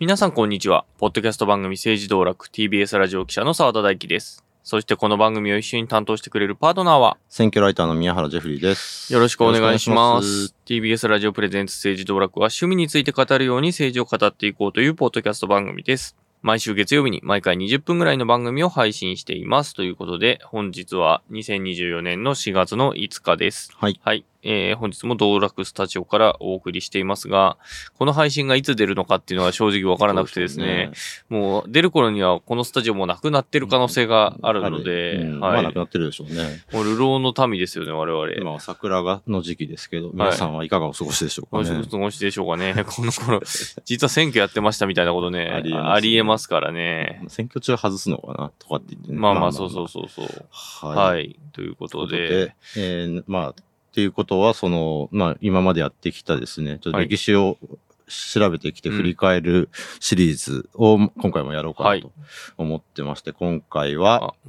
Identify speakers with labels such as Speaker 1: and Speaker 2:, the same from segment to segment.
Speaker 1: 皆さんこんにちは。ポッドキャスト番組政治道楽 TBS ラジオ記者の澤田大樹です。そしてこの番組を一緒に担当してくれるパートナーは、
Speaker 2: 選挙ライターの宮原ジェフリーです。
Speaker 1: よろしくお願いしま
Speaker 2: よろしくお願いし
Speaker 1: す。TBS ラジオプレゼンツ政治道楽は趣味について語るように政治を語っていこうというポッドキャスト番組です。毎週月曜日に毎回20分ぐらいの番組を配信しています。ということで、本日は2024年の4月の5日です。
Speaker 2: はい。
Speaker 1: はい。えー、本日も道楽スタジオからお送りしていますが、この配信がいつ出るのかっていうのは正直わからなくてですね、もう出る頃にはこのスタジオもなくなってる可能性があるので、
Speaker 2: うん
Speaker 1: は。
Speaker 2: まあないくなってるでしょうね。
Speaker 1: もう流浪の民ですよね、我々。
Speaker 2: 今は桜がの時期ですけど、皆さんはいかがお過ごしでしょう
Speaker 1: お
Speaker 2: かね。
Speaker 1: 過ごしでしょうかね。この頃、実は選挙やってましたみたいなことね、
Speaker 2: ありえます
Speaker 1: からね。
Speaker 2: 選挙中外すのかなとかって言ってね。
Speaker 1: まあまあ、そうそうそうそう。
Speaker 2: は。
Speaker 1: はいい。ということで、
Speaker 2: ことで、えーまあ、っていうことは、その、まあ、今までやってきたですね、ちょっと
Speaker 1: はい。
Speaker 2: 歴史を調べてきて振り返るシリーズを今回もやろうか
Speaker 1: は
Speaker 2: ない。と思ってまして、今回は、
Speaker 1: あ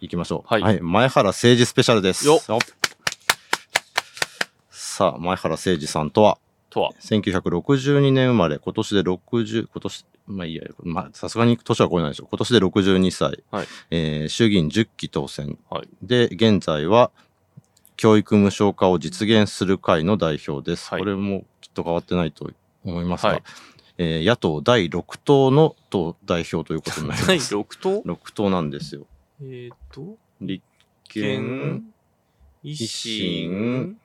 Speaker 2: 行きましょう。
Speaker 1: はい。
Speaker 2: 前原誠二スペシャルです。
Speaker 1: よ
Speaker 2: よさあ、前原誠二さんとは、
Speaker 1: とは、
Speaker 2: 1962年生まれ、今年で60、今年、まあいいや、まあさすがに年は超えないでしょう。今年で62歳。
Speaker 1: はい。
Speaker 2: えー衆議院10期当選。
Speaker 1: はい。
Speaker 2: で、現在は、教育無償化を実現する会の代表です。
Speaker 1: はい
Speaker 2: これもきっと変わってないと思いますが、
Speaker 1: はい
Speaker 2: えー野党第6党の党代表ということになり
Speaker 1: 第
Speaker 2: ます。
Speaker 1: 6党
Speaker 2: ？6党なんですよ。
Speaker 1: えっ、と、
Speaker 2: 立
Speaker 1: 県
Speaker 2: 憲、、
Speaker 1: 維
Speaker 2: 新
Speaker 1: 新、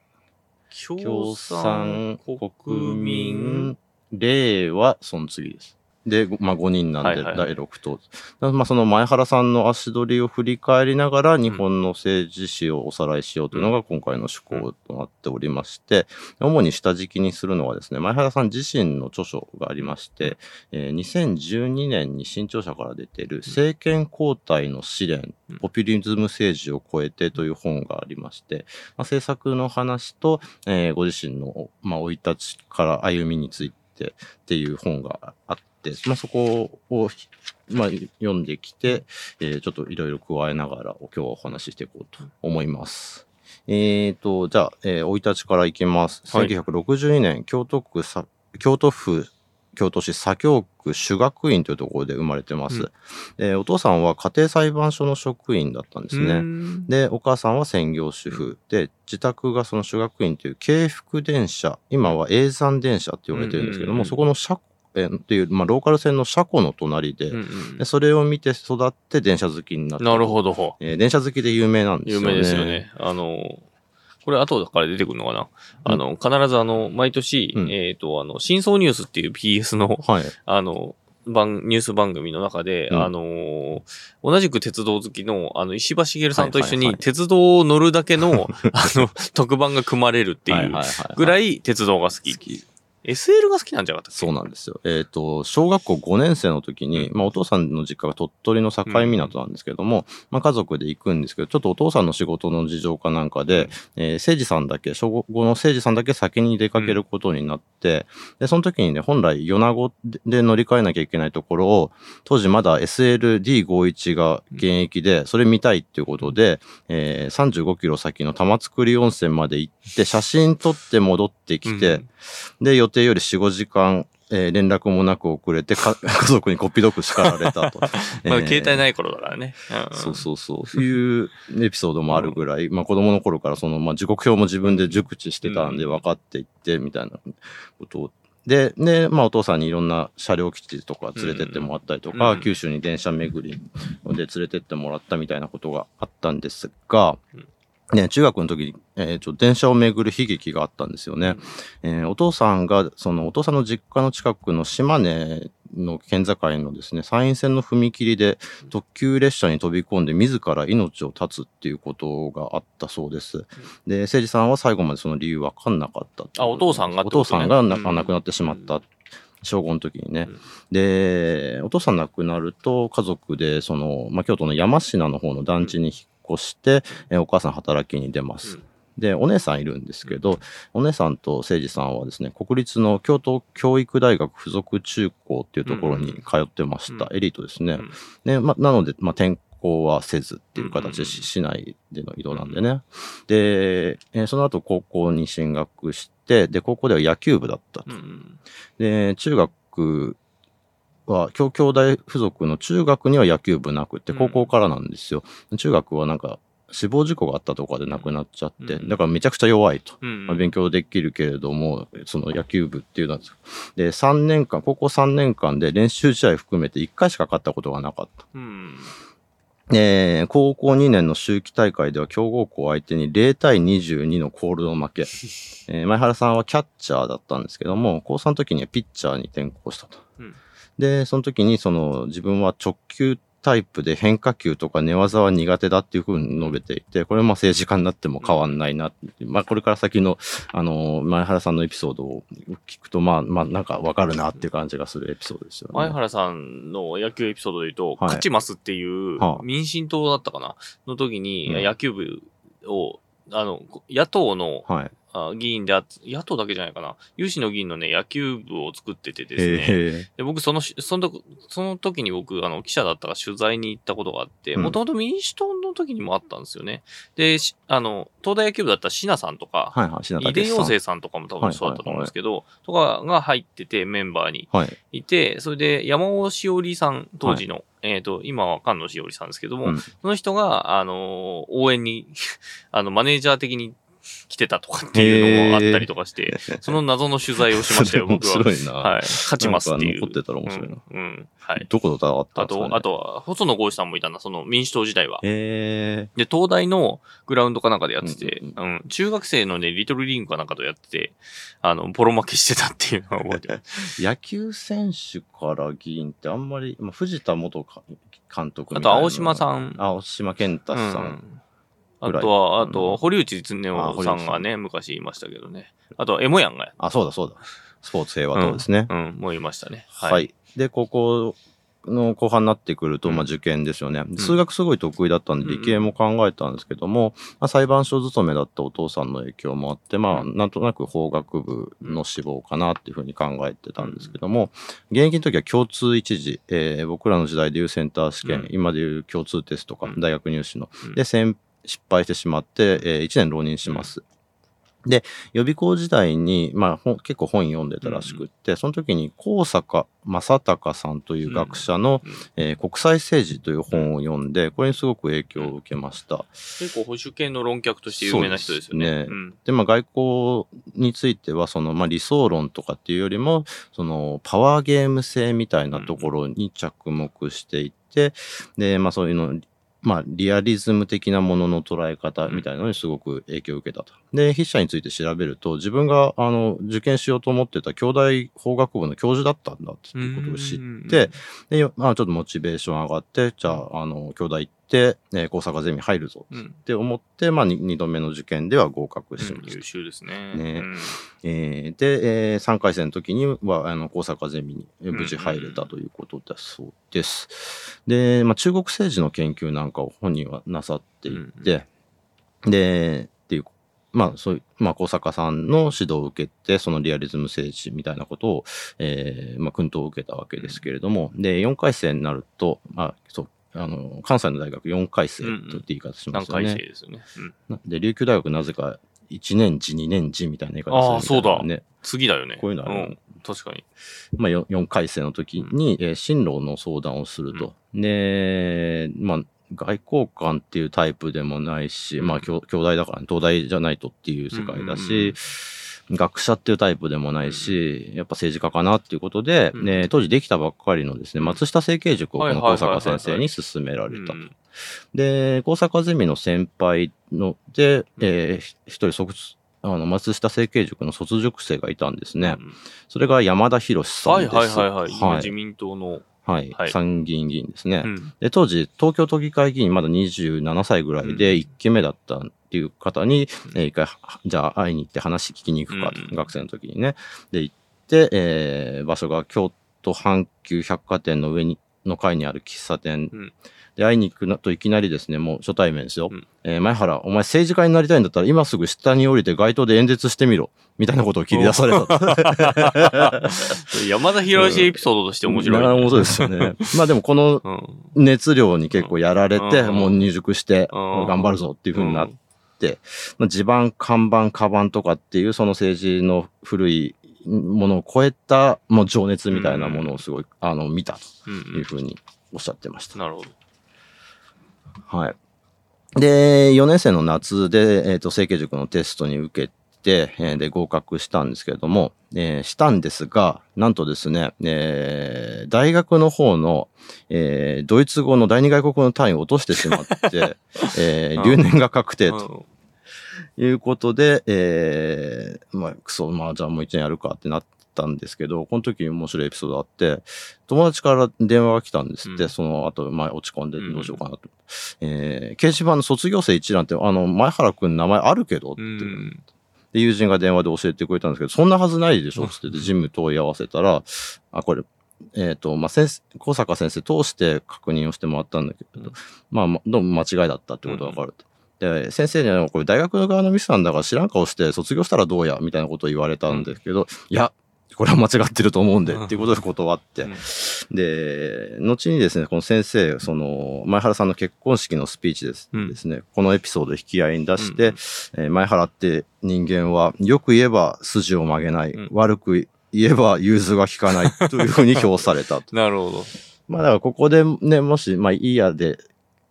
Speaker 2: 共
Speaker 1: 共
Speaker 2: 産
Speaker 1: 産、、
Speaker 2: 国
Speaker 1: 民、
Speaker 2: 令和、その次です。で、ごまあ、5人なんで、
Speaker 1: はいはい。はい
Speaker 2: 第6党。だまあ、その前原さんの足取りを振り返りながら、日本の政治史をおさらいしようというのが今回の趣向となっておりまして、主に下敷きにするのはですね、前原さん自身の著書がありまして、えー2012年に新潮社から出ている政権交代の試練
Speaker 1: うん、
Speaker 2: ポピュリズム政治を超えてという本がありまして、まあ、政策の話と、えーご自身の、まあ、生い立ちから歩みについてっていう本があって、まあ、そこを、まあ、読んできて、えーちょっといろいろ加えながら今日はお話ししていこうと思います。えーと、じゃあ、えー生い立ちからいきます。
Speaker 1: はい
Speaker 2: 1962年、京都区さ、京都府、京都市左京区主学院というところで生まれてます。
Speaker 1: うん
Speaker 2: えーお父さんは家庭裁判所の職員だったんですね。で、お母さんは専業主婦で、自宅がその主学院という京福電車、今は永山電車って言われてるんですけども、そこの車っていう、まあ、ローカル線の車庫の隣で、
Speaker 1: うんうん
Speaker 2: でそれを見て育って電車好きになった。
Speaker 1: なるほど。
Speaker 2: えー電車好きで有名なんですよね。
Speaker 1: 有名ですよね。あの、これ後だから出てくるのかな、あの、必ずあの、毎年、
Speaker 2: うん
Speaker 1: えっ、と、あの、真相ニュースっていう PS の、
Speaker 2: はい。
Speaker 1: あの、番、ニュース番組の中で、
Speaker 2: うん
Speaker 1: あのー同じく鉄道好きの、あの、石橋茂さんと一緒に、
Speaker 2: はいはいはい
Speaker 1: 鉄道を乗るだけの、あの、特番が組まれるっていう
Speaker 2: はいはいはい
Speaker 1: ぐらい鉄道が好き。SL が好きなんじゃなかった
Speaker 2: そうなんですよ。えっ、と、小学校5年生の時に、まあお父さんの実家が鳥取の境港なんですけども、まあ家族で行くんですけど、ちょっとお父さんの仕事の事情かなんかで、えー、誠治さんだけ、小5の誠治さんだけ先に出かけることになって、で、その時にね、本来米子で乗り換えなきゃいけないところを、当時まだ SLD51 が現役で、それ見たいっていうことで、えー35キロ先の玉造温泉まで行って、写真撮って戻ってきて、
Speaker 1: うん。
Speaker 2: で、予定より4、5時間、えー連絡もなく遅れて、か 家族にこっぴどく叱られたと。
Speaker 1: まだ携帯ない頃だからね。うん
Speaker 2: そうそうそう。いうエピソードもあるぐらい、まあ子供の頃からその、まあ時刻表も自分で熟知してたんで
Speaker 1: うん
Speaker 2: 分かっていって、みたいなことを。で、で、まあお父さんにいろんな車両基地とか連れてってもらったりとか、
Speaker 1: うん
Speaker 2: 九州に電車巡りで連れてってもらったみたいなことがあったんですが、
Speaker 1: うん
Speaker 2: ね、中学の時に、えーちょ電車を巡る悲劇があったんですよね。えーお父さんが、そのお父さんの実家の近くの島根の県境のですね、山陰線の踏切で特急列車に飛び込んで自ら命を絶つっていうことがあったそうです。で、誠司さんは最後までその理由分かんなかったっ
Speaker 1: あお父さんがって
Speaker 2: お父さんが亡くなってしまった。小5の時にね
Speaker 1: うん。
Speaker 2: で、お父さん亡くなると家族で、その、まあ、京都の山科の方の団地に引っ越して、えお母さん働きに出ます。
Speaker 1: うん
Speaker 2: で、お姉さんいるんですけど、お姉さんと誠司さんはですね、国立の京都教育大学附属中高っていうところに通ってました。
Speaker 1: うん
Speaker 2: エリートですね。
Speaker 1: うん
Speaker 2: で、ま、なので、まあ、転校はせずっていう形で市内での移動なんでね。で、えーその後高校に進学して、で、高校では野球部だったと。
Speaker 1: うん
Speaker 2: で、中学は、京京大附属の中学には野球部なくて、
Speaker 1: うん
Speaker 2: 高校からなんですよ。中学はなんか、死亡事故があったとかで亡くなっちゃって、
Speaker 1: うん
Speaker 2: だからめちゃくちゃ弱いと。
Speaker 1: うん
Speaker 2: まあ、勉強できるけれども、その野球部っていうのは、で、3年間、高校3年間で練習試合含めて1回しか勝ったことがなかった。
Speaker 1: うん。
Speaker 2: えー高校2年の秋季大会では強豪校相手に0対22のコールド負け。えー前原さんはキャッチャーだったんですけども、高3の時にはピッチャーに転向したと。
Speaker 1: うん
Speaker 2: で、その時にその自分は直球タイプで変化球とか寝技は苦手だっていうふうに述べていて、これはまあ政治家になっても変わんないな。まあこれから先の、あのー前原さんのエピソードを聞くと、まあまあなんかわかるなっていう感じがするエピソードですよね。
Speaker 1: 前原さんの野球エピソードで言うと、
Speaker 2: はい
Speaker 1: 勝ちますっていう
Speaker 2: はあ
Speaker 1: 民進党だったかな？の時に、
Speaker 2: うん
Speaker 1: 野球部を、あの、野党の
Speaker 2: はい。
Speaker 1: あ議員であつ、野党だけじゃないかな。有志の議員のね、野球部を作っててですね。
Speaker 2: へ
Speaker 1: で僕、そのし、その時、その時に僕、あの、記者だったから取材に行ったことがあって、
Speaker 2: うん
Speaker 1: もともと民主党の時にもあったんですよね。で、しあの、東大野球部だったら椎名さんとか、
Speaker 2: はいはい。品
Speaker 1: 井出
Speaker 2: 武さん
Speaker 1: 陽生さんとかも多分そうだったと思うんですけど、とかが入ってて、メンバーに。
Speaker 2: はい。
Speaker 1: いて、それで山尾しおりさん、当時の、えっ、と、今は菅野しおりさんですけども、
Speaker 2: うん
Speaker 1: その人が、あのー応援に、あの、マネージャー的に来てたとかっていうのもあったりとかして、その謎の取材をしましたよ、僕は。
Speaker 2: 面白いな。
Speaker 1: はい。勝ちますっていう。
Speaker 2: 残ってたら面白いな
Speaker 1: うん。うんはい。
Speaker 2: どこと戦ったん
Speaker 1: あ
Speaker 2: ですか、ね、
Speaker 1: と、あとは、細野豪志さんもいたんだ、その民主党時代は。
Speaker 2: へ
Speaker 1: で、東大のグラウンドかなんかでやってて、
Speaker 2: う
Speaker 1: うんん中学生のね、リトルリングかなんかとやってて、あの、ボロ負けしてたっていうのを覚えてる。
Speaker 2: ー 野球選手から議員ってあんまり、まあ、藤田元か監督
Speaker 1: あと、
Speaker 2: みたいな
Speaker 1: 青島さん。
Speaker 2: 青島健太さん。
Speaker 1: うんあとは、あ
Speaker 2: う
Speaker 1: と、
Speaker 2: ん
Speaker 1: 堀内恒
Speaker 2: あ
Speaker 1: 夫さんがね、昔いましたけどね。あと、エモヤンが、
Speaker 2: あ、そうだそうだ。スポーツ平和党ですね。
Speaker 1: うん、もういましたね。
Speaker 2: はい。で、高校の後半になってくると、
Speaker 1: うん
Speaker 2: まあ受験ですよね。
Speaker 1: ん
Speaker 2: 数学すごい得意だったんで、
Speaker 1: うん
Speaker 2: 理系も考えたんですけども、まあ、裁判所勤めだったお父さんの影響もあって、まあ、
Speaker 1: うん
Speaker 2: なんとなく法学部の志望かなっていうふうに考えてたんですけども、現役の時は共通一次、えー僕らの時代でいうセンター試験、
Speaker 1: うん
Speaker 2: 今でいう共通テストとか、
Speaker 1: うん
Speaker 2: 大学入試の、
Speaker 1: うん
Speaker 2: で、先失敗してしまって、え1年浪人します。で、予備校時代に、まあ、結構本読んでたらしくって、その時に高坂正隆さんという学者の、
Speaker 1: うん
Speaker 2: えー国際政治という本を読んで、これにすごく影響を受けました。
Speaker 1: 結構保守系の論客として有名な人ですよね。
Speaker 2: ですね
Speaker 1: うん
Speaker 2: で、まあ、外交については、その、まあ、理想論とかっていうよりも、その、パワーゲーム性みたいなところに着目していて、で、まあ、そういうの、まあ、リアリズム的なものの捉え方みたいなのにすごく影響を受けたと。で、筆者について調べると、自分が、あの、受験しようと思ってた京大法学部の教授だったんだっていうことを知って、で、まあ、ちょっとモチベーション上がって、じゃあ、あの、京大行って、えー、大阪ゼミ入るぞ
Speaker 1: うん、うん
Speaker 2: って思って、まあ、2度目の受験では合格しました。
Speaker 1: 優秀ですね。
Speaker 2: ね
Speaker 1: うん
Speaker 2: えーで、え3回戦の時には、あの、大阪ゼミに無事入れたということだそうです。で、まあ、中国政治の研究なんかを本人はなさっていて、で、っていう、まあ、そういう、まあ、小坂さんの指導を受けて、そのリアリズム政治みたいなことを、えーまあ、訓導を受けたわけですけれども、で、4回戦になると、まあ、そう、あの、関西の大学4回生とって言い方しますよね。
Speaker 1: 何回生ですよね。うん
Speaker 2: なで、琉球大学なぜか1年次、2年次みたいな言い方するみたいなね。
Speaker 1: 次だよね。
Speaker 2: こういうのある
Speaker 1: ん確かに。
Speaker 2: まあ、4, 4回生の時に、えー進路の相談をすると。で、まあ、外交官っていうタイプでもないし、
Speaker 1: うん
Speaker 2: まあ、兄兄弟だから、ね、東大じゃないとっていう世界だ
Speaker 1: うんうん
Speaker 2: し、学者っていうタイプでもないし、やっぱ政治家かなっていうことで、
Speaker 1: うん
Speaker 2: ね、当時できたばっかりのですね、松下政経塾をこの高坂先生に勧められたと。
Speaker 1: うん
Speaker 2: で、高坂ゼミの先輩ので、えーひ一人卒、あの、松下政経塾の卒塾生がいたんですね。
Speaker 1: うん
Speaker 2: それが山田博さん
Speaker 1: はい
Speaker 2: です。
Speaker 1: はいはいはい。今
Speaker 2: はい
Speaker 1: 自民党の。
Speaker 2: はい、
Speaker 1: はい
Speaker 2: 参議院議員ですね。
Speaker 1: うん
Speaker 2: で当時、東京都議会議員まだ27歳ぐらいで
Speaker 1: うん
Speaker 2: 1期目だったっていう方に、
Speaker 1: うん
Speaker 2: えー一回、じゃあ会いに行って話聞きに行くかと、
Speaker 1: うん
Speaker 2: 学生の時にね。で、行って、えー場所が京都阪急百貨店の上に、の階にある喫茶店。
Speaker 1: うん
Speaker 2: で、会いに行くなといきなりですね、もう初対面ですよ。
Speaker 1: うん
Speaker 2: えー前原、お前政治家になりたいんだったら今すぐ下に降りて街頭で演説してみろ。みたいなことを切り出されたと。
Speaker 1: 山田博士エピソードとして面白いね。
Speaker 2: なるほどですよね。まあでもこの
Speaker 1: うん。
Speaker 2: 熱量に結構やられて、
Speaker 1: うん
Speaker 2: もう入塾して、頑張るぞっていう風になって、まあ、地盤、看板、カバンとかっていうその政治の古いものを超えた、もう情熱みたいなものをすごい、あの、見た
Speaker 1: うん
Speaker 2: というふうにおっしゃってました。
Speaker 1: なるほど。
Speaker 2: はい。で、4年生の夏で、えっ、と、成形塾のテストに受けて、えーで、合格したんですけれども、えーしたんですが、なんとですね、えー大学の方の、えードイツ語の第二外国語の単位を落としてしまって、えー
Speaker 1: うん
Speaker 2: 留年が確定
Speaker 1: うん
Speaker 2: ということで、えーまあ、くそ、まあ、じゃあもう一年やるかってなったんですけど、この時面白いエピソードあって、友達から電話が来たんですって、
Speaker 1: うん
Speaker 2: その後、前落ち込んで
Speaker 1: うん
Speaker 2: どうしようかなと。えー掲示板の卒業生一覧って、あの、前原くん名前あるけどって、
Speaker 1: うん。
Speaker 2: で、友人が電話で教えてくれたんですけど、そんなはずないでしょって言って、ジム問い合わせたら、あ、これ、えっ、と、まあ、先生、小坂先生通して確認をしてもらったんだけど、
Speaker 1: うん
Speaker 2: まあまあ、どうも間違いだったってことが分かると。で、先生には、これ大学側のミスなんだから知らん顔して卒業したらどうやみたいなことを言われたんですけど、いや、これは間違ってると思うんで、
Speaker 1: うん。
Speaker 2: っていうことで断って。
Speaker 1: うん、
Speaker 2: で、後にですね、この先生、その、前原さんの結婚式のスピーチです,、
Speaker 1: うん。
Speaker 2: ですね、このエピソードを引き合いに出して、
Speaker 1: うん。
Speaker 2: えー前原って人間は、よく言えば筋を曲げない、
Speaker 1: うん。
Speaker 2: 悪く言えば融通が利かないというふうに評されたと。
Speaker 1: なるほど。
Speaker 2: まあだからここでね、もし、まあいいやで、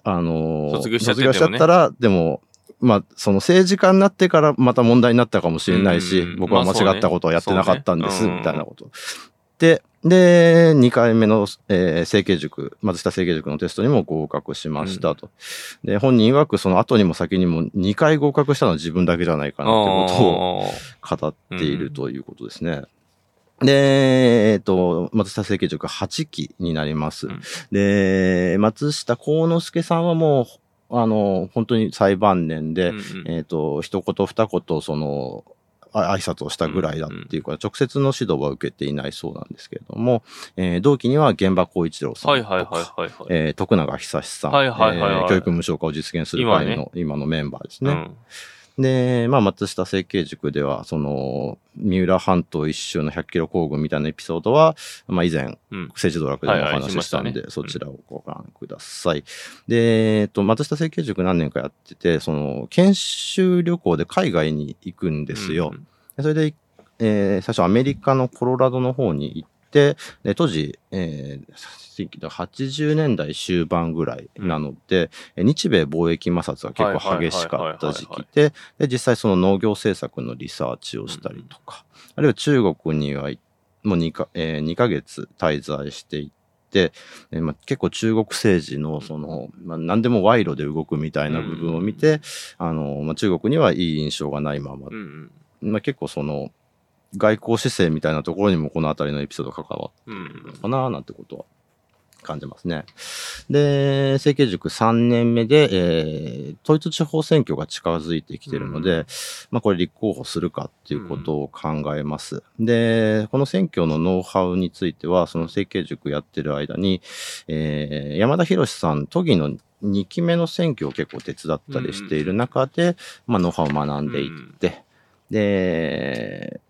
Speaker 2: あのー
Speaker 1: 卒業しちゃっ
Speaker 2: たら、でも、まあ、その政治家になってからまた問題になったかもしれないし、
Speaker 1: うん
Speaker 2: 僕は間違ったことをやってなかったんです、みたいなこと。で、で、2回目の、えー、成形塾、松下成形塾のテストにも合格しましたと。で、本人曰くその後にも先にも2回合格したのは自分だけじゃないかなってことを
Speaker 1: あ
Speaker 2: 語っているということですね。で、えっと、松下政経塾8期になります。
Speaker 1: うん。
Speaker 2: で、松下幸之助さんはもう、あの、本当に最晩年
Speaker 1: ー
Speaker 2: で、
Speaker 1: うんうん。
Speaker 2: えっと、一言二言、その、あ挨拶をしたぐらいだっていうか、直接の指導は受けていないそうなんですけれども、えー同期には現場光一郎さん徳永久志さん、教育無償化を実現する会の今,、のメンバーですね。
Speaker 1: うん
Speaker 2: で、まあ、松下政経塾では、その、三浦半島一周の100キロ行軍みたいなエピソードは、まあ、以前、
Speaker 1: うん
Speaker 2: 政治道楽でもお話ししたんで、そちらをご覧ください。で、えっと、松下政経塾何年かやってて、その、研修旅行で海外に行くんですよ。
Speaker 1: うん
Speaker 2: でそれで、えー最初アメリカのコロラドの方に行って、で当時、えー、80年代終盤ぐらいなので、え日米貿易摩擦が結構激しかった時期で、で実際その農業政策のリサーチをしたりとか、あるいは中国にはもう 2, か、えー、2ヶ月滞在していって、えーまあ、結構中国政治のその、まあ、何でも賄賂で動くみたいな部分を見て、あのまあ、中国にはいい印象がないまま。
Speaker 1: うんうん。
Speaker 2: まあ、結構その外交姿勢みたいなところにもこの辺りのエピソード関わ
Speaker 1: うん
Speaker 2: ってるのかななんてことは感じますね。で、政経塾3年目で、えー統一地方選挙が近づいてきてるので、
Speaker 1: うん
Speaker 2: まあこれ立候補するかっていうことを考えます。で、この選挙のノウハウについては、その政経塾やってる間に、えー山田博さん、都議の2期目の選挙を結構手伝ったりしている中で、まあノウハウを学んでいって、で、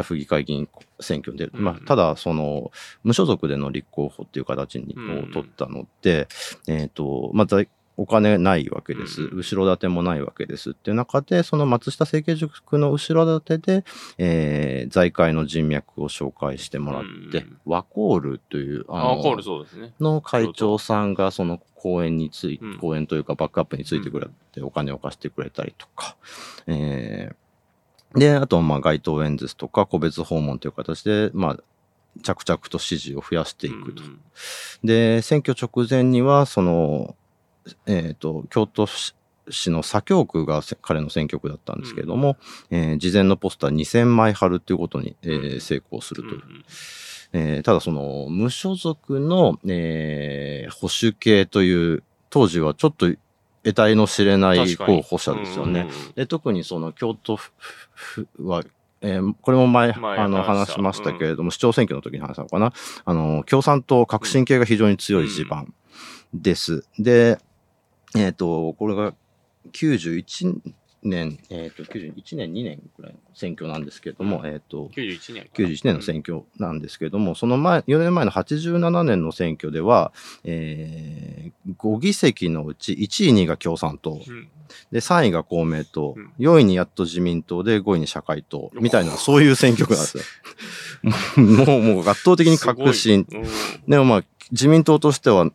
Speaker 2: 府議会議員選挙に出る。まあ、ただ、その、無所属での立候補っていう形に
Speaker 1: うん
Speaker 2: を取ったので、えっ、と、まあ、在お金ないわけです。
Speaker 1: うん
Speaker 2: 後ろ盾もないわけです。っていう中で、その松下政経塾の後ろ盾で、えー財界の人脈を紹介してもらって、
Speaker 1: うん
Speaker 2: ワコールという、
Speaker 1: ああ、コールそうですね。
Speaker 2: の会長さんがその講演について、
Speaker 1: うん
Speaker 2: 講演というかバックアップについてくれてお金を貸してくれたりとか、えーで、あとはまあ街頭演説とか個別訪問という形で、まあ、着々と支持を増やしていくと。
Speaker 1: うん
Speaker 2: で、選挙直前には、その、えっ、と、京都市市の左京区がせ彼の選挙区だったんですけれども、えー事前のポスター2000枚貼るっていうことに、えー
Speaker 1: うん
Speaker 2: 成功するという。
Speaker 1: うん
Speaker 2: えーただその無所属の、えー保守系という当時はちょっと得体の知れない候補者ですよね。
Speaker 1: うんうんうん。
Speaker 2: で特にその京都府府は、えーこれも前
Speaker 1: 前
Speaker 2: あの
Speaker 1: 話し
Speaker 2: ましたけれども、市長選挙の時に話したのかな。あの共産党革新系が非常に強い地盤です。で、えっ、とこれが91年、えっ、と91年2年くらいの選挙なんですけれども、えっ、と
Speaker 1: 91年かな。
Speaker 2: 91年の選挙なんですけれども、その前、4年前の87年の選挙では、えー5議席のうち1位、2位が共産党。
Speaker 1: うん
Speaker 2: で、3位が公明党
Speaker 1: うん、
Speaker 2: 4位にやっと自民党で、5位に社会党、みたいな、そういう選挙区なんですよ。もう、もう圧倒的に革新。
Speaker 1: すごい。うん
Speaker 2: でもまあ、自民党としては、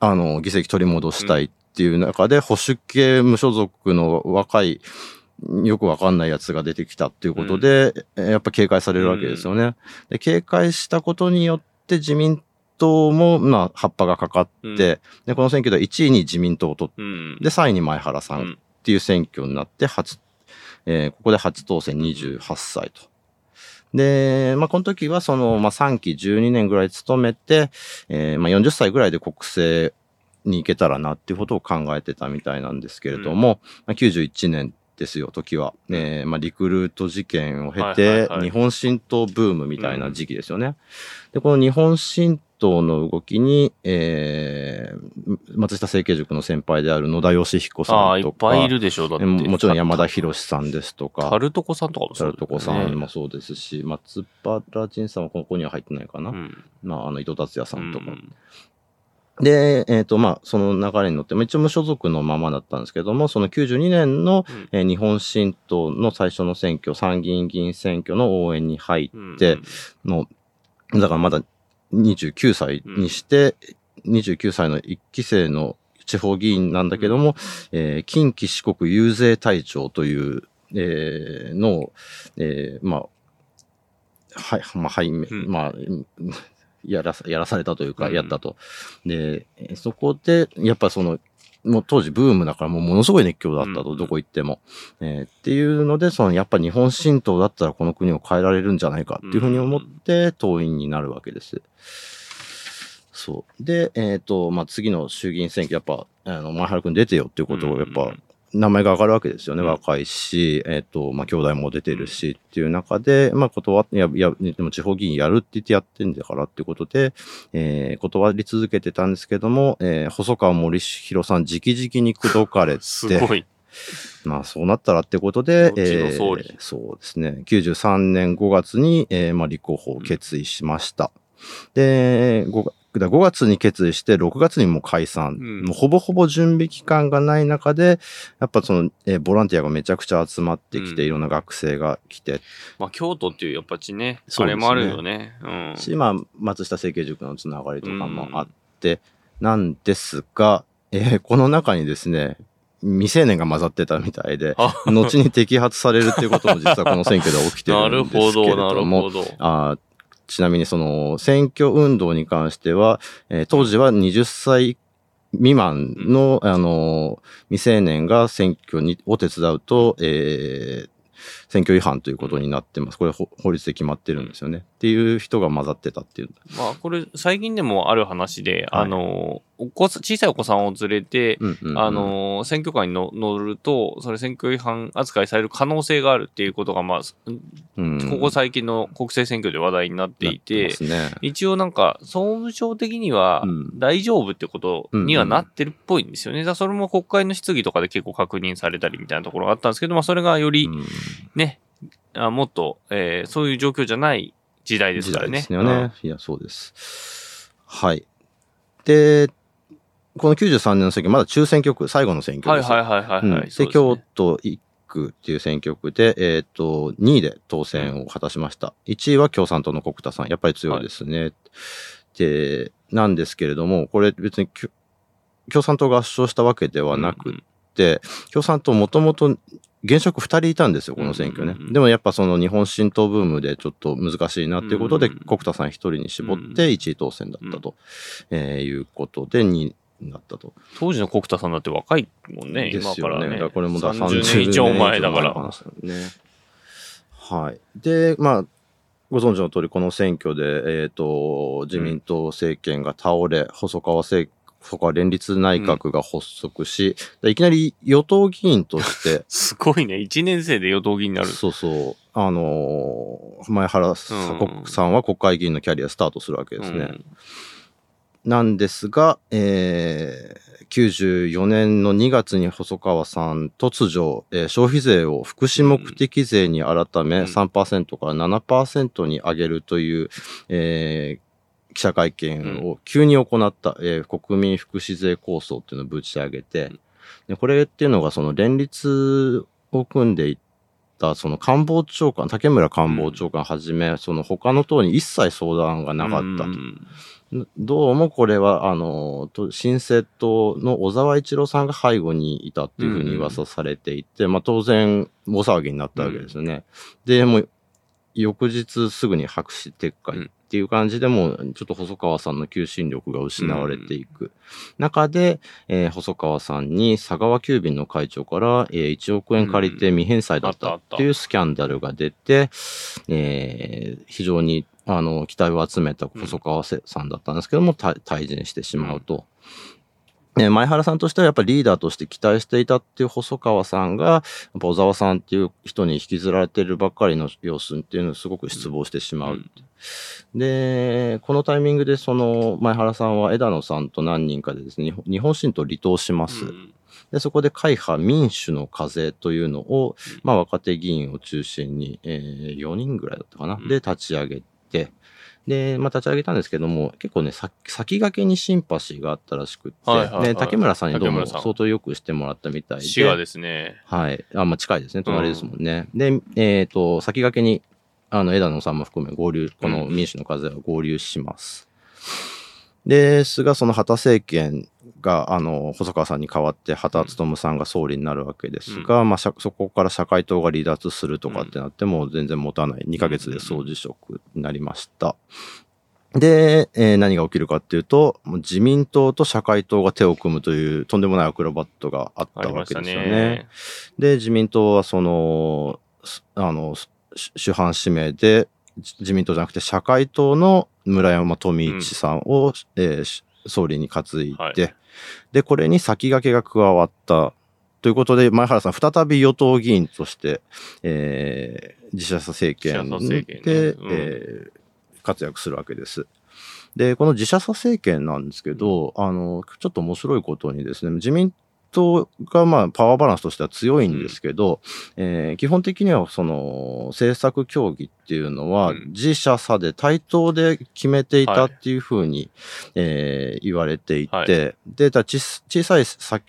Speaker 2: あの、議席取り戻したいっていう中で、保守系無所属の若い、よくわかんないやつが出てきたっていうことで、えーやっぱ警戒されるわけですよね。で、警戒したことによって自民党も、まあ、葉っぱがかかって、
Speaker 1: うん
Speaker 2: で、この選挙では1位に自民党を取っ
Speaker 1: うん。
Speaker 2: で、3位に前原さ
Speaker 1: うんん
Speaker 2: っていう選挙になって、初、えーここで初当選28歳と。で、まあ、この時はその、まあ、3期12年ぐらい勤めて、えーまあ、40歳ぐらいで国政に行けたらなっていうことを考えてたみたいなんですけれども、まあ、91年ですよ、時は。えーまあ、リクルート事件を経
Speaker 1: はい
Speaker 2: て、日本新党ブームみたいな時期ですよね。で、この日本新党の動きに、えー、松下政経塾の先輩である野田義彦
Speaker 1: ああ、いっ
Speaker 2: さんとか、
Speaker 1: ぱいいるでしょう、だって。
Speaker 2: えもちろん山田博さんですとか、
Speaker 1: タルトコさんとかも
Speaker 2: タ
Speaker 1: そうだよね
Speaker 2: ルトコさんもそうですし、松原仁さんはここには入ってないかな。
Speaker 1: うん。
Speaker 2: まあ、あの、伊藤達也さんとか。
Speaker 1: うん
Speaker 2: で、えっ、と、まあ、その流れに乗って、まあ一応無所属のままだったんですけども、その92年の、
Speaker 1: うん。
Speaker 2: えー日本新党の最初の選挙、参議院議員選挙の応援に入っ
Speaker 1: うん
Speaker 2: て、の、だからまだ29歳にして、29歳の一期生の地方議員なんだけども、えー近畿四国遊説隊長という、えーのを、えーまあ、はい、まあ、はい、
Speaker 1: ん。
Speaker 2: まあ、うんやらさ、やらされたというか、
Speaker 1: うん
Speaker 2: やったと。で、えーそこで、やっぱその、もう当時ブームだからもうものすごい熱狂だったと、
Speaker 1: うん
Speaker 2: どこ行っても。えーっていうので、そのやっぱ日本新党だったらこの国を変えられるんじゃないかっていうふうに思って党員になるわけです。そう。で、えっ、と、まあ、次の衆議院選挙、やっぱ、あの、前原くん出てよっていうことを、やっぱ、名前が上がるわけですよね。
Speaker 1: うん
Speaker 2: 若いし、えっ、と、まあ、兄弟も出てるしっていう中で、まあ、断って、いや、いや、でも地方議員やるって言ってやってんだからっていうことで、えー断り続けてたんですけども、えー細川森弘さん直々に口説かれて、
Speaker 1: すごい。
Speaker 2: まあそうなったらってことで、えーそうですね。93年5月に、えーまあ立候補を決意しました。で、5, 5月に決意して、6月にもう解散。
Speaker 1: うん
Speaker 2: もうほぼほぼ準備期間がない中で、やっぱその、えーボランティアがめちゃくちゃ集まってきて、
Speaker 1: うん
Speaker 2: いろんな学生が来て、
Speaker 1: まあ、京都っていうやっぱちね、
Speaker 2: そ
Speaker 1: れもあるよね。うん。
Speaker 2: し、まあ、松下政経塾のつながりとかもあって、なんですが、えーこの中にですね、未成年が混ざってたみたいで、
Speaker 1: あ
Speaker 2: 後に摘発されるっていうことも実はこの選挙で起きて
Speaker 1: な
Speaker 2: るんですけれども、
Speaker 1: なるほど。
Speaker 2: あーちなみにその選挙運動に関しては、えー当時は20歳未満の、あの未成年が選挙にを手伝うと、えー選挙違反ということになってます。これほ法律で決まってるんですよね。っていう人が混ざってたっていう。
Speaker 1: まあ、これ、最近でもある話で、
Speaker 2: はい
Speaker 1: あの、お子小さいお子さんを連れて、
Speaker 2: うんうんうん
Speaker 1: あ、の、選挙カーにの乗ると、それ選挙違反扱いされる可能性があるっていうことが、まあ、
Speaker 2: うん
Speaker 1: ここ最近の国政選挙で話題になっていて
Speaker 2: なっ、ますね。
Speaker 1: 一応なんか、総務省的には
Speaker 2: うん
Speaker 1: 大丈夫ってことにはなってるっぽいんですよね。だからそれも国会の質疑とかで結構確認されたりみたいなところがあったんですけど、まあそれがより
Speaker 2: うん
Speaker 1: ね、あもっと、えーそういう状況じゃない時代です
Speaker 2: 時
Speaker 1: からね。
Speaker 2: 代ですよね。いや、そうです。はい。で、この93年の選挙、まだ中選挙区、最後の選
Speaker 1: うん。
Speaker 2: 挙です。
Speaker 1: はいはいはいはい、はい
Speaker 2: うんで、京都1区っていう選挙区で、えっ、と、2位で当選を果たしました。1位は共産党の国田さん。やっぱり強いですね。で、なんですけれども、これ別に共産党が圧勝したわけではなく共産党もともと現職2人いたんですよ、この選挙ね。でもやっぱその日本新党ブームでちょっと難しいなっていうことで、国田さん1人に絞って1位当選だったと、えーいうことで2位になったと。
Speaker 1: 当時の国田さんだって若いもんね。今からね。
Speaker 2: だからこれもだ
Speaker 1: 30年以上前だから。
Speaker 2: ね。はい。で、まあ、ご存知の通り、この選挙で、えっ、と、自民党政権が倒れ、細川政細川連立内閣が発足し、でいきなり与党議員として、
Speaker 1: すごいね。1年生で与党議員になる。
Speaker 2: そうそう、あのー前原さ
Speaker 1: うん
Speaker 2: さんは国会議員のキャリアスタートするわけですね。
Speaker 1: うん
Speaker 2: なんですが、えー、94年の2月に細川さん突如、えー消費税を福祉目的税に改め
Speaker 1: うん
Speaker 2: 3%から7%に上げるという、えー記者会見を急に行った、えー国民福祉税構想っていうのをぶち上げて、でこれっていうのがその連立を組んでいったその官房長官竹村官房長官はじめ、その他の党に一切相談がなかったと。
Speaker 1: うん。
Speaker 2: どうもこれは、あの、と新政党の小沢一郎さんが背後にいたっていうふうに噂されていて、まあ当然、大騒ぎになったわけですよね。で、もう、翌日すぐに白紙撤回。っていう感じでもう、ちょっと細川さんの求心力が失われていく。中で、えー細川さんに佐川急便の会長から、えー1億円借りて未返済だったっていうスキャンダルが出て、えー非常にあの期待を集めた細川さんだったんですけども、た退陣してしまうと。えー前原さんとしてはやっぱりリーダーとして期待していたっていう細川さんが、小沢さんっていう人に引きずられてるばっかりの様子っていうのをすごく失望してしまう。で、このタイミングでその前原さんは枝野さんと何人かでですね、日本新党離党します。
Speaker 1: うん
Speaker 2: で、そこで会派民主の風というのを、まあ若手議員を中心に、えー4人ぐらいだったかな。
Speaker 1: うん
Speaker 2: で、立ち上げて、で、まあ立ち上げたんですけども、結構ね、さ先駆けにシンパシーがあったらしくって、
Speaker 1: はいはいはい
Speaker 2: で、竹村さんにどうも相当よくしてもらったみたいで、
Speaker 1: 滋賀ですね。
Speaker 2: はい。あ、まあ近いですね。隣ですもんね。で、えっ、と、先駆けに、あの、枝野さんも含め合流、この民主の風は合流します。ですが、その旗政権が、あの、細川さんに代わって、旗勉さんが総理になるわけですが、まあ、しゃそこから社会党が離脱するとかってなっても全然持たない。2ヶ月で総辞職になりました。で、えー何が起きるかっていうと、もう自民党と社会党が手を組むというとんでもないアクロバットがあっ
Speaker 1: た
Speaker 2: たわけですよ
Speaker 1: ね
Speaker 2: ね。。で、自民党はその、すあの、す主犯指名で、じ自民党じゃなくて社会党の村山富一さんを、えーし総理に担いで、
Speaker 1: はい
Speaker 2: で、これに先駆けが加わった。ということで、前原さん、再び与党議員として、えー自社政権で、
Speaker 1: うん
Speaker 2: えー活躍するわけです。で、この自社政権なんですけど、あの、ちょっと面白いことにですね、自民党がまあパワーバランスとしては強いんですけど、えー基本的にはその政策協議っていうのは
Speaker 1: うん。
Speaker 2: 自社差で対等で決めていたっていうふうに、えー言われていて、
Speaker 1: はい。
Speaker 2: で、だ小小さいさ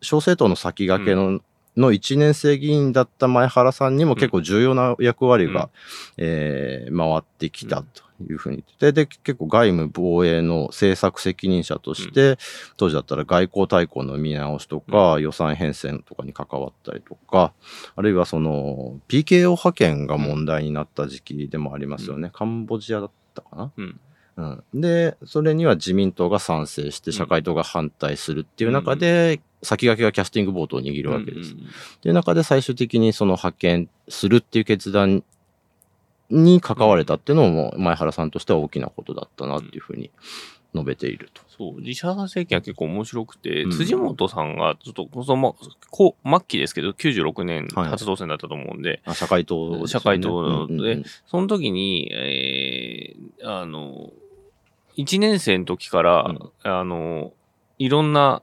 Speaker 2: 小政党の先駆けの、の1年生議員だった前原さんにも結構重要な役割が、
Speaker 1: うん。
Speaker 2: えー回ってきたというふうに言ってて、で、結構外務防衛の政策責任者として、当時だったら外交大綱の見直しとか、予算編成とかに関わったりとか、あるいはその PKO 派遣が問題になった時期でもありますよね。カンボジアだったかな？
Speaker 1: うん。
Speaker 2: うん、で、それには自民党が賛成して、社会党が反対するっていう中で、先駆けがキャスティングボートを握るわけです。
Speaker 1: うんうん
Speaker 2: っていう中で最終的にその派遣するっていう決断に関われたっていうのも前原さんとしては大きなことだったなっていうふうに述べていると。
Speaker 1: そう、自社政権は結構面白くて、
Speaker 2: うん。
Speaker 1: 辻元さんが、ちょっと、その、こう、末期ですけど、96年
Speaker 2: はい。
Speaker 1: 初当選だったと思うんで、
Speaker 2: あ社会党ね、
Speaker 1: 社会党で
Speaker 2: うんうんうん。
Speaker 1: その時に、えー、あの、1年生の時から、
Speaker 2: うん。
Speaker 1: あの、いろんな、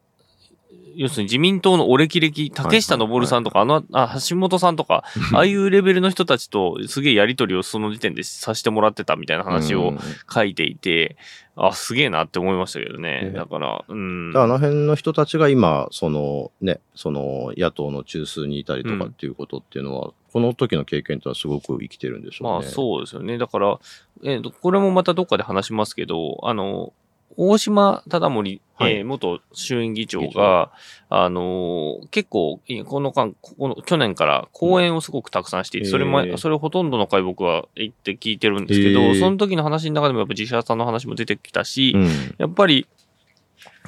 Speaker 1: 要するに自民党のお歴々、竹下登さんとか、あの、あ、橋本さんとか、ああいうレベルの人たちとすげえやりとりをその時点でさせてもらってたみたいな話を
Speaker 2: うん
Speaker 1: 書いていて、あ、すげえなって思いましたけどね。
Speaker 2: ね
Speaker 1: だから、うん。
Speaker 2: あの辺の人たちが今、そのね、その野党の中枢にいたりとかっていうことっていうのは、この時の経験とはすごく生きてるんでしょうね。
Speaker 1: まあそうですよね。だから、えーとこれもまたどっかで話しますけど、あの、大島忠盛、
Speaker 2: はい。
Speaker 1: えー元衆院議長が、あのー結構、いこの間、この去年から講演をすごくたくさんしていて、
Speaker 2: うん
Speaker 1: それもそれほとんどの回僕は行って聞いてるんですけど、その時の話の中でもやっぱ自社さんの話も出てきたし、
Speaker 2: うん。
Speaker 1: やっぱり、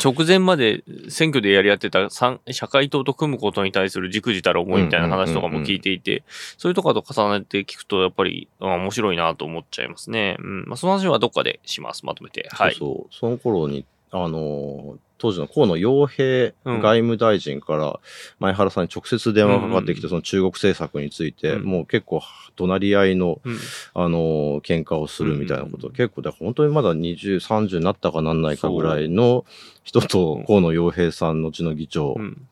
Speaker 1: 直前まで選挙でやり合ってた三社会党と組むことに対する軸自たる思いみたいな話とかも聞いていて、そういうとこと重ねて聞くと、やっぱり、あ面白いなと思っちゃいますね。うん。まあ、その話はどっかでします。まとめて。はい。
Speaker 2: そうそう。その頃に、あのー当時の河野洋平
Speaker 1: うん。
Speaker 2: 外務大臣から前原さんに直接電話がかかってきて、
Speaker 1: うん
Speaker 2: その中国政策について、
Speaker 1: うん。
Speaker 2: もう結構怒鳴り合いの、
Speaker 1: うん。
Speaker 2: あのー喧嘩をするみたいなこと、
Speaker 1: うん
Speaker 2: 結構で本当にまだ20、30になったかなんないかぐらいの人と河野洋平さんのうちの議長
Speaker 1: うん。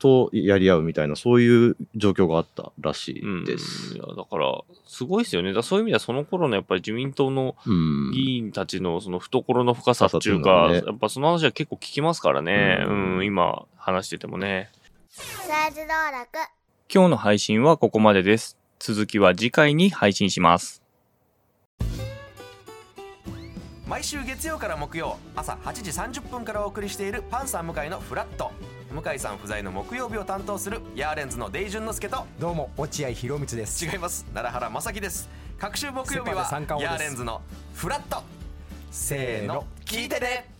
Speaker 2: とやり合うみたいなそういう状況があったらし
Speaker 1: うん。
Speaker 2: いです。
Speaker 1: いや、だから、すごいですよね。だそういう意味ではその頃のやっぱり自民党の
Speaker 2: うん
Speaker 1: 議員たちのその懐の深さっていうか、
Speaker 2: うのはね
Speaker 1: やっぱその話は結構聞きますからね。う、
Speaker 2: うんん
Speaker 1: 今話しててもね。今日の配信はここまでです。続きは次回に配信します。
Speaker 3: 毎週月曜から木曜朝8時30分からお送りしているパンサー向井のフラット向井さん不在の木曜日を担当するヤーレンズのデイジュンの之介と
Speaker 4: どうも落合博満です。
Speaker 3: 違います。奈良原正樹です。各週木曜日はヤーレンズのフラット。せーの。聞いてね